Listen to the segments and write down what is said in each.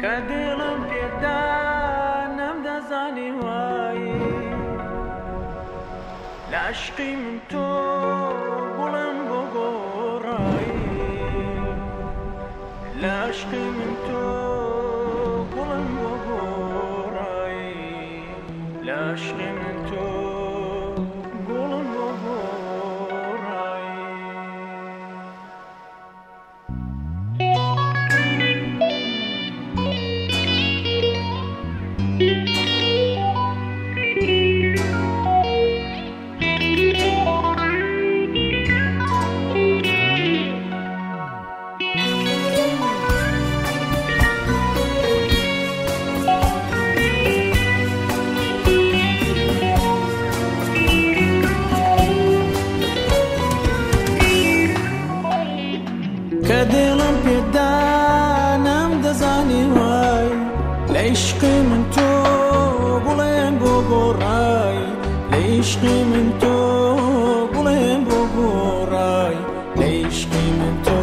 کە دڵم پێدا نەمدەزانی وایی لاشقی من تۆ بڵم بۆ گۆڕایی لاشقی من تۆ بڵم بۆ گۆڕایی لاشقی من تۆ عشقی من تۆ بڵێن بۆ گۆڕای عشقی من تۆ بڵێن بۆ گۆڕای عشقی من تۆ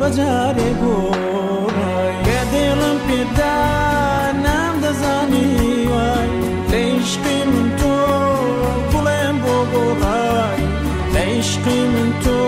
بەجارێ گۆڕای کە دێڵم پێدا نام دەزانی وای عشقی من تۆ بڵێن بۆ گۆڕای عشقی من تۆ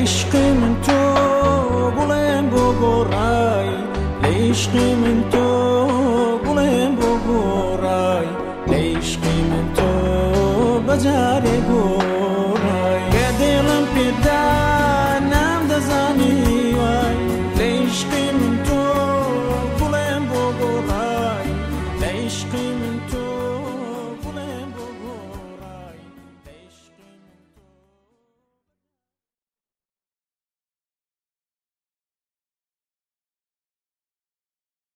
عشق من تۆ بڵێن بۆ گۆڕای لە عشقی من تۆ بڵێن بۆ گۆڕای لە عشقی من تۆ بەجارێ گۆڕ